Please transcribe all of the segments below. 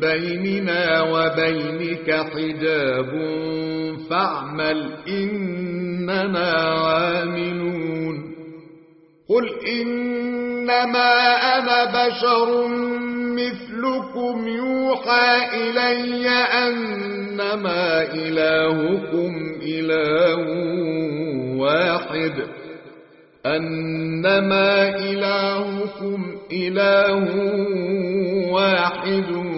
بيننا وبينك حجاب فاعمل إننا عاملون قل إنما أنا بشر مثلكم يوحى إلي أنما إلهكم إله واحد أنما إلهكم إله واحد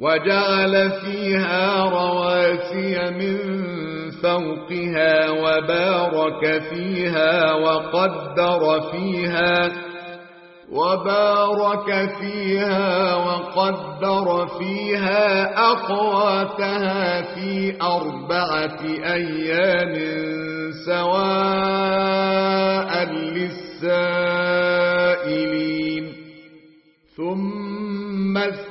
وجعل فيها رواسي من فوقها وبارك فيها وقدر فيها وبارك فيها وقدر فيها أقواتها في أربعة أيام سواء للسائلين. ثم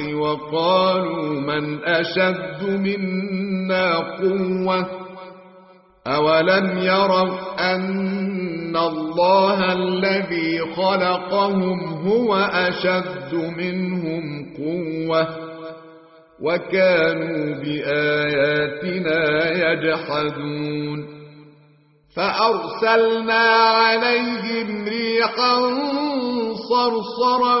وقالوا من أشد منا قوة أولم يروا أن الله الذي خلقهم هو أشد منهم قوة وكانوا بآياتنا يجحدون فأرسلنا عليهم ريحا صرصرا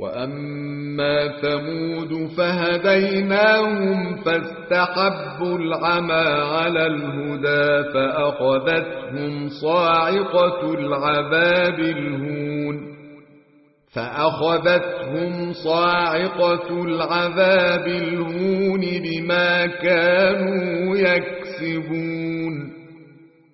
وأما ثمود فهديناهم فاستحبوا العمى على الهدى فأخذتهم صاعقة العذاب الهون فأخذتهم صاعقة العذاب الهون بما كانوا يكسبون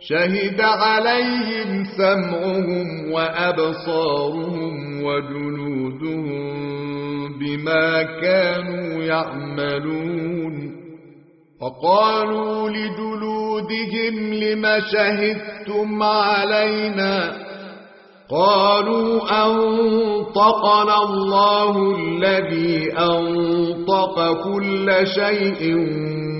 شهد عليهم سمعهم وأبصارهم وجنودهم بما كانوا يعملون. وقالوا لجلودهم لم شهدتم علينا؟ قالوا أنطقنا الله الذي أنطق كل شيء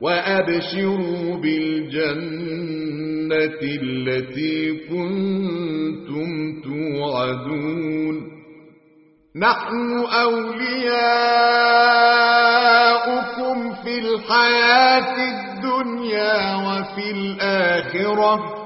وأبشروا بالجنة التي كنتم توعدون. نحن أولياؤكم في الحياة الدنيا وفي الآخرة.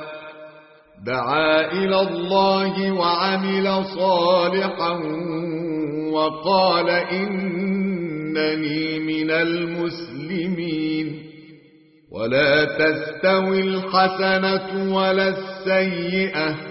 دعا إلى الله وعمل صالحا وقال إنني من المسلمين. ولا تستوي الحسنة ولا السيئة.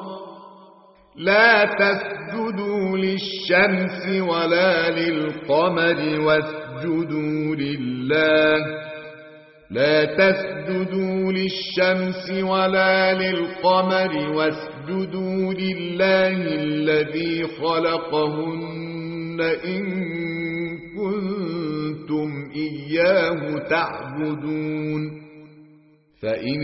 لا تسجدوا للشمس ولا للقمر واسجدوا لله. لا تسجدوا للشمس ولا للقمر واسجدوا لله الذي خلقهن إن كنتم إياه تعبدون. فإن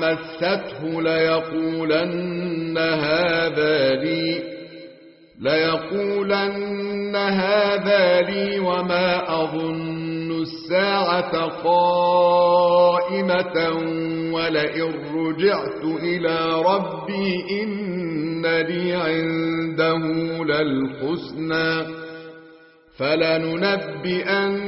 مسته ليقولن هذا لي ليقولن هذا لي وما أظن الساعة قائمة ولئن رجعت إلى ربي إن لي عنده للحسنى فلننبئن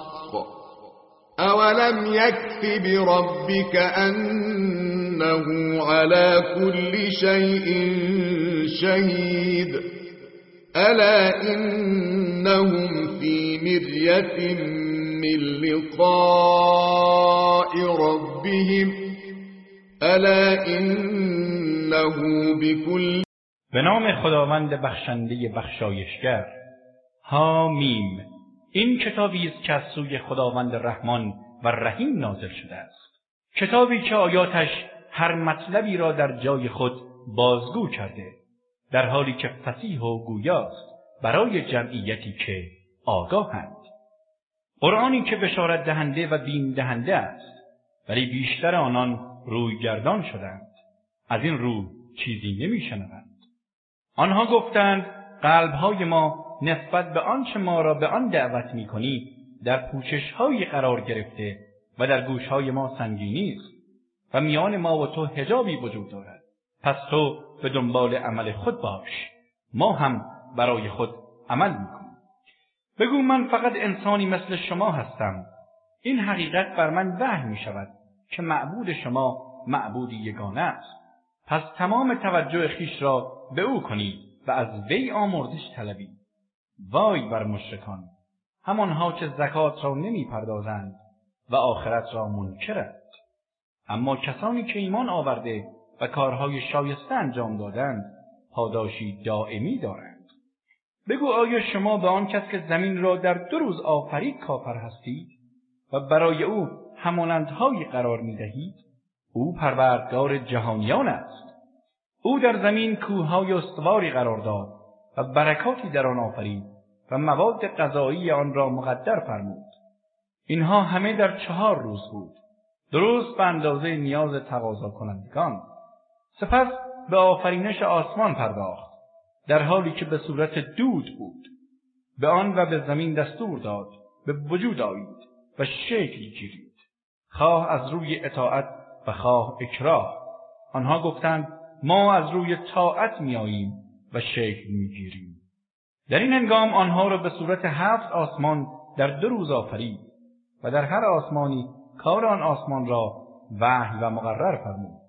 أولم يكف بربك أنه على كل شيء شهيد ألا إنهم في مرية من لقاء ربهم ألا إنه بكل به نام خداوند بخشنده بخشایشگر حا میم این کتابی است که از سوی خداوند رحمان و رحیم نازل شده است. کتابی که آیاتش هر مطلبی را در جای خود بازگو کرده در حالی که فصیح و گویاست برای جمعیتی که آگاهند. قرآنی که بشارت دهنده و بیم دهنده است ولی بیشتر آنان روی گردان شدند. از این رو چیزی نمیشنوند. آنها گفتند قلبهای ما نسبت به آنچه ما را به آن دعوت می‌کنی در پوشش قرار گرفته و در گوشهای ما سنگینی است و میان ما و تو حجابی وجود دارد. پس تو به دنبال عمل خود باش. ما هم برای خود عمل می‌کنیم. بگو من فقط انسانی مثل شما هستم. این حقیقت بر من وحی می شود که معبود شما معبودی یگانه است. پس تمام توجه خویش را به او کنید و از وی آمرزش طلبید وای بر مشرکان. همانها که زکات را نمی پردازند و آخرت را منکرند. اما کسانی که ایمان آورده و کارهای شایسته انجام دادند پاداشی دائمی دارند. بگو آیا شما به آن کس که زمین را در دو روز آفرید کافر هستید و برای او همانندهایی قرار می دهید؟ او پروردگار جهانیان است. او در زمین کوههای استواری قرار داد و برکاتی در آن آفرید. و مواد غذایی آن را مقدر فرمود. اینها همه در چهار روز بود. درست به اندازه نیاز تقاضا کنندگان سپس به آفرینش آسمان پرداخت در حالی که به صورت دود بود. به آن و به زمین دستور داد به وجود آیید و شکل گیرید. خواه از روی اطاعت و خواه اکراه. آنها گفتند ما از روی طاعت میآییم و شکل می‌گیریم. در این هنگام آنها را به صورت هفت آسمان در دو روز آفرید و در هر آسمانی کار آن آسمان را وحی و مقرر فرمود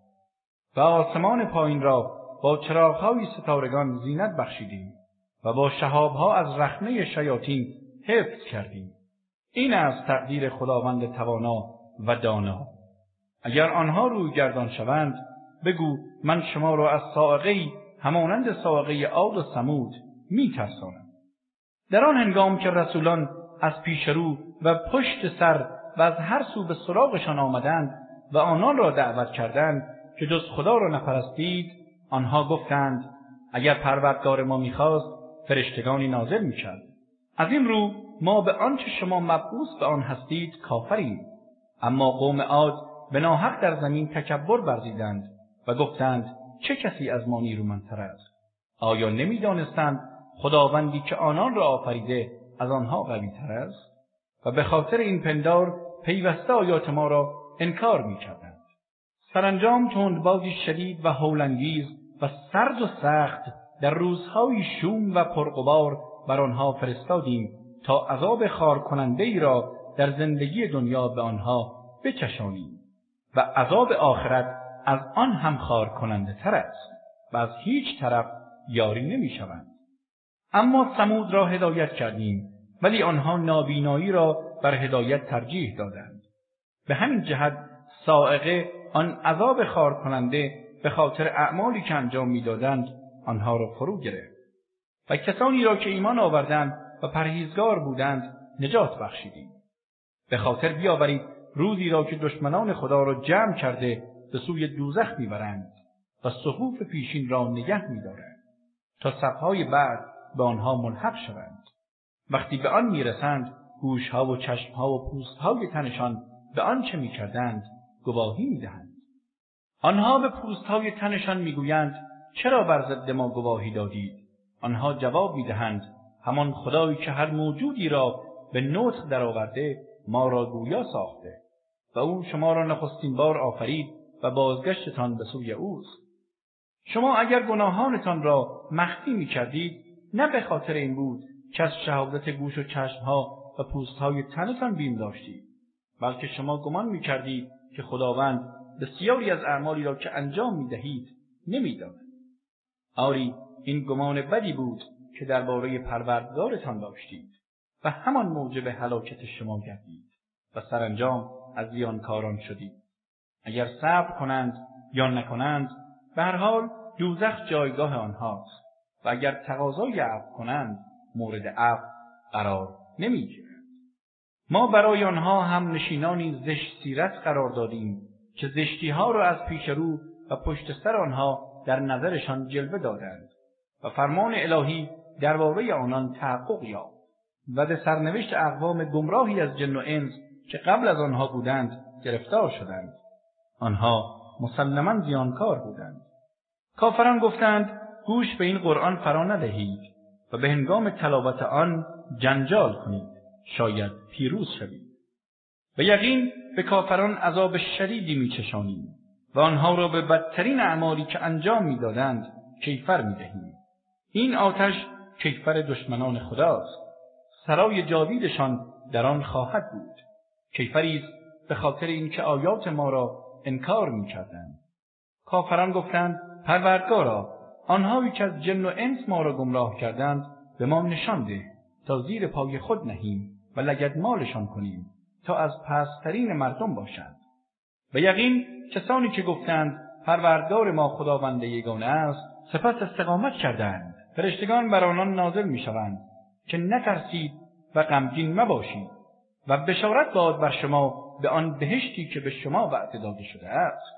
و آسمان پایین را با چراغهای ستارگان زینت بخشیدیم و با شهابها از رخنه شیاطین حفظ کردیم. این از تقدیر خداوند توانا و دانا. اگر آنها روی گردان شوند بگو من شما را از سائقه همانند سائقه عاد و سمود می ترسانم. در آن هنگام که رسولان از پیش رو و پشت سر و از هر سو به سراغشان آمدند و آنان را دعوت کردند که جز خدا را نپرستید آنها گفتند اگر پروردگار ما می‌خواست فرشتگانی نازل می‌کرد. از این رو ما به آنچه شما مبعوث به آن هستید کافریم. اما قوم عاد به ناحق در زمین تکبر ورزیدند و گفتند چه کسی از ما نیرومندتر است؟ آیا نمی‌دانستند خداوندی که آنان را آفریده از آنها قویتر است و به خاطر این پندار پیوسته آیات ما را انکار می‌کردند سرانجام تندبادی شدید و هولانگیز و سرد و سخت در روزهای شوم و پرغبار بر آنها فرستادیم تا عذاب خوار کننده ای را در زندگی دنیا به آنها بچشانیم و عذاب آخرت از آن هم خوار کننده تر است و از هیچ طرف یاری نمی شوند. اما سمود را هدایت کردیم ولی آنها نابینایی را بر هدایت ترجیح دادند. به همین جهت صاعقه آن عذاب خوار کننده به خاطر اعمالی که انجام می‌دادند آنها را فرو گرفت. و کسانی را که ایمان آوردند و پرهیزگار بودند نجات بخشیدیم. به خاطر بیاورید روزی را که دشمنان خدا را جمع کرده به سوی دوزخ می‌برند و صفوف پیشین را نگه میدارند. تا صفهای بعد به آنها ملحق شوند. وقتی به آن می‌رسند گوشها و چشمها و پوستهای تنشان به آنچه می‌کردند گواهی می‌دهند. آنها به پوستهای تنشان می‌گویند چرا بر ضد ما گواهی دادید؟ آنها جواب می‌دهند همان خدایی که هر موجودی را به نطق درآورده ما را گویا ساخته و او شما را نخستین بار آفرید و بازگشتتان به سوی اوست. شما اگر گناهانتان را مخفی می کردید نه به خاطر این بود که از شهادت گوش و چشمها و پوستهای تنتان بیم داشتید بلکه شما گمان می کردید که خداوند بسیاری از اعمالی را که انجام می دهید نمی آری این گمان بدی بود که درباره پروردگارتان داشتید و همان موجب هلاکت شما گردید و سرانجام از زیانکاران شدید. اگر صبر کنند یا نکنند به هر حال دوزخ جایگاه آنهاست. و اگر تقاضای عفو کنند مورد عفو قرار نمی‌گیرند. ما برای آنها هم نشینانی زشت سیرت قرار دادیم که زشتی ها را از پیش رو و پشت سر آنها در نظرشان جلوه دادند و فرمان الهی درباره آنان تحقق یافت و به سرنوشت اقوام گمراهی از جن و انس که قبل از آنها بودند گرفتار شدند. آنها مسلما زیانکار بودند. کافران گفتند گوش به این قرآن فرا ندهید و به هنگام تلاوت آن جنجال کنید شاید پیروز شوید و یقین به کافران عذاب شدیدی میچشانیم و آنها را به بدترین اعمالی که انجام می‌دادند کیفر می‌دهیم این آتش کیفر دشمنان خداست. سرای جاویدشان در آن خواهد بود. کیفری است به خاطر اینکه آیات ما را انکار می‌کردند. کافران گفتند پروردگارا آنهایی که از جن و انس ما را گمراه کردند به ما نشان ده تا زیر پای خود نهیم و لگد مالشان کنیم تا از پست‌ترین مردم باشند. به یقین کسانی که گفتند پروردگار ما خداوند یگانه است سپس استقامت کردند فرشتگان بر آنان نازل می‌شوند که نترسید و غمگین مباشید و بشارت باد بر شما به آن بهشتی که به شما وعده داده شده است.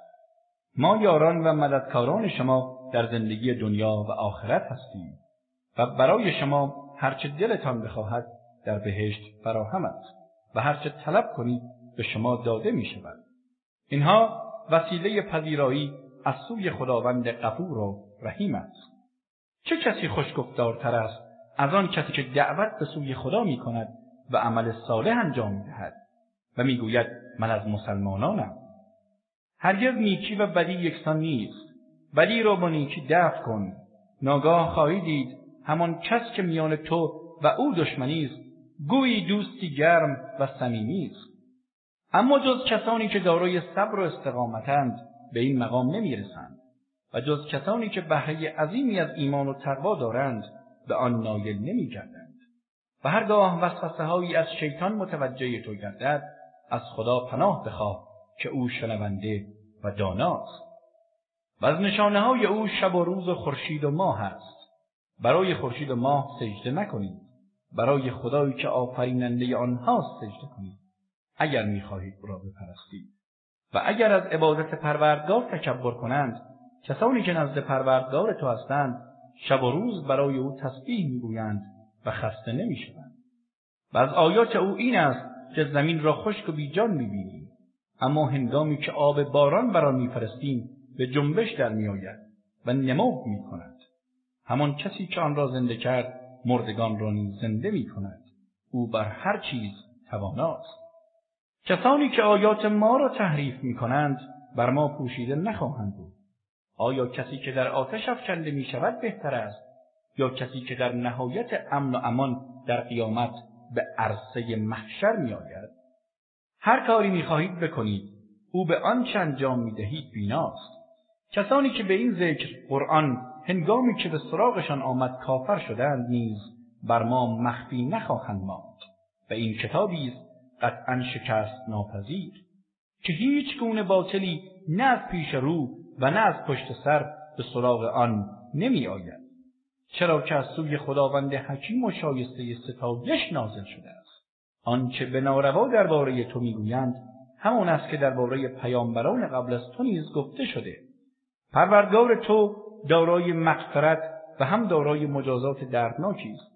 ما یاران و مددکاران شما در زندگی دنیا و آخرت هستیم و برای شما هرچه دلتان بخواهد در بهشت فراهم است و هرچه طلب کنید به شما داده می شود. اینها وسیله پذیرایی از سوی خداوند غفور و رحیم است. چه کسی خوشگفتارتر است از آن کسی که دعوت به سوی خدا می کند و عمل صالح انجام می دهد و می گوید من از مسلمانانم. هرگز نیکی و بدی یکسان نیست. بدی را با نیکی دفع کن. ناگاه خواهی دید همان کس که میان تو و او دشمنی است گویی دوستی گرم و صمیمی است. اما جز کسانی که دارای صبر و استقامتند به این مقام نمی‌رسند. و جز کسانی که بهره عظیمی از ایمان و تقوا دارند به آن نایل نمیگردند. و هرگاه وسوسه هایی از شیطان متوجه تو گردد از خدا پناه بخواه که او شنونده و داناست. و از نشانه های او شب و روز و خورشید و ماه است. برای خورشید و ماه سجده نکنید. برای خدایی که آفریننده آنهاست سجده کنید. اگر می‌خواهید او را بپرستید. و اگر از عبادت پروردگار تکبر کنند کسانی که نزد پروردگار تو هستند شب و روز برای او تسبیح می‌گویند و خسته نمی‌شوند. و از آیات او این است که زمین را خشک و بیجان می‌بینیم. اما هنگامی که آب باران بر آن میفرستیم به جنبش در میآید و نمو می‌کند همان کسی که آن را زنده کرد مردگان را نیز زنده می کند. او بر هر چیز تواناست. کسانی که آیات ما را تحریف می کنند بر ما پوشیده نخواهند بود. آیا کسی که در آتش افکنده می شود بهتر است یا کسی که در نهایت امن و امان در قیامت به عرصه محشر می آید؟ هر کاری می خواهید بکنید او به آنچه انجام می دهید بیناست. کسانی که به این ذکر قرآن هنگامی که به سراغشان آمد کافر شدند نیز بر ما مخفی نخواهند ماند و این کتابی است قطعا شکست ناپذیر که هیچ گونه باطلی نه از پیش رو و نه از پشت سر به سراغ آن نمی آید. چرا که از سوی خداوند حکیم و شایسته ستایش نازل شده است آنچه به ناروا درباره تو می‌گویند همان است که درباره پیامبران قبل از تو نیز گفته شده پروردگار تو دارای مغفرت و هم دارای مجازات دردناکی است.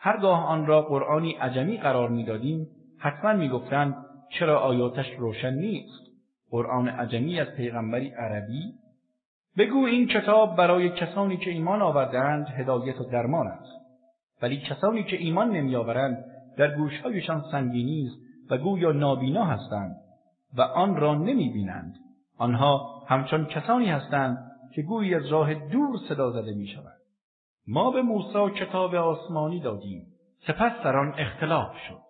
هرگاه آن را قرآنی عجمی قرار می‌دادیم حتما می‌گفتند چرا آیاتش روشن نیست؟ قرآن عجمی از پیغمبری عربی بگو این کتاب برای کسانی که ایمان آورده‌اند هدایت و درمان است. ولی کسانی که ایمان نمیآورند در گوشهایشان سنگینی است و گویا نابینا هستند و آن را نمی‌بینند. آنها همچون کسانی هستند که گویی از راه دور صدا زده می شود. ما به موسی کتاب آسمانی دادیم سپس در آن اختلاف شد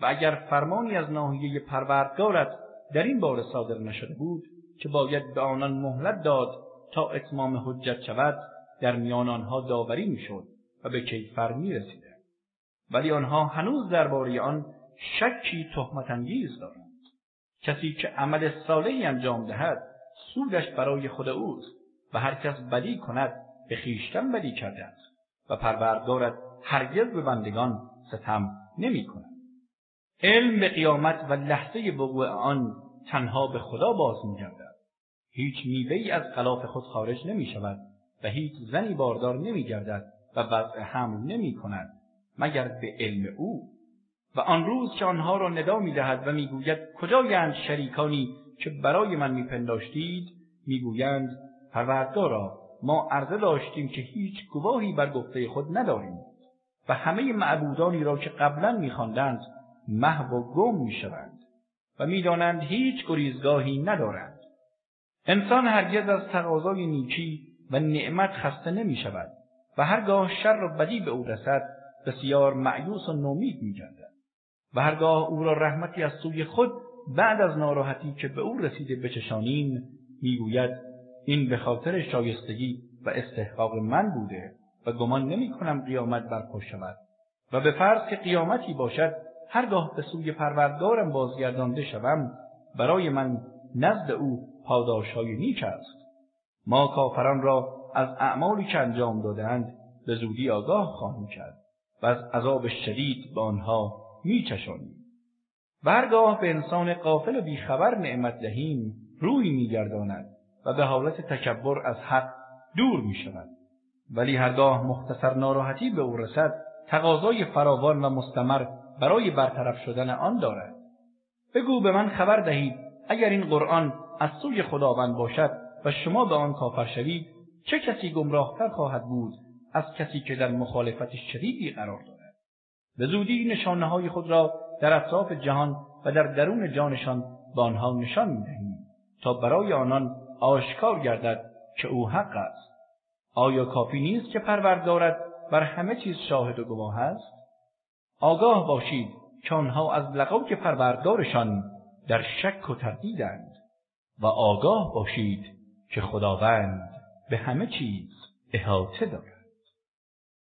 و اگر فرمانی از ناحیه پروردگارت در این باره صادر نشده بود که باید به آنان مهلت داد تا اتمام حجت شود در میان آنها داوری می‌شد و به کیفر می رسیدند. ولی آنها هنوز درباره آن شکی تهمت انگیز دارند کسی که عمل صالحی انجام دهد سودش برای خود اوست و هر کس بدی کند به خویشتن بدی کرده است و پروردگارت هرگز به بندگان ستم نمی کند. علم به قیامت و لحظه وقوع آن تنها به خدا باز می گردد. هیچ میوه ای از غلاف خود خارج نمی شود و هیچ زنی باردار نمی گردد و وضع حمل نمی کند مگر به علم او و آن روز که آنها را ندا می دهد و می‌گوید کجایند شریکانی که برای من میپنداشتید؟ می‌گویند پروردگارا ما عرضه داشتیم که هیچ گواهی بر گفته خود نداریم و همه معبودانی را که قبلا میخواندند محو و گم می‌شوند و می‌دانند هیچ گریزگاهی ندارند. انسان هرگز از تقاضای نیکی و نعمت خسته نمی شود و هرگاه شر و بدی به او رسد بسیار مأیوس و نومید میگردد. و هرگاه او را رحمتی از سوی خود بعد از ناراحتی که به او رسیده بچشانیم می‌گوید این به خاطر شایستگی و استحقاق من بوده و گمان نمی کنم قیامت برپا شود. و به فرض که قیامتی باشد هرگاه به سوی پروردگارم بازگردانده شوم برای من نزد او پاداشهای نیک است. ما کافران را از اعمالی که انجام دادند به زودی آگاه خواهیم کرد و از عذاب شدید به آنها میچشانیم. و هرگاه به انسان غافل و بیخبر نعمت دهیم روی میگرداند و به حالت تکبر از حق دور می شود. ولی هرگاه مختصر ناراحتی به او رسد تقاضای فراوان و مستمر برای برطرف شدن آن دارد. بگو به من خبر دهید اگر این قرآن از سوی خداوند باشد و شما به آن کافر شوید چه کسی گمراهتر خواهد بود از کسی که در مخالفت شدیدی قرار دارد؟ به زودی نشانه های خود را در اطراف جهان و در درون جانشان به آنها نشان می‌دهیم تا برای آنان آشکار گردد که او حق است. آیا کافی نیست که پروردگارت بر همه چیز شاهد و گواه است؟ آگاه باشید که آنها از لقای پروردگارشان در شک و تردیدند و آگاه باشید که خداوند به همه چیز احاطه دارد.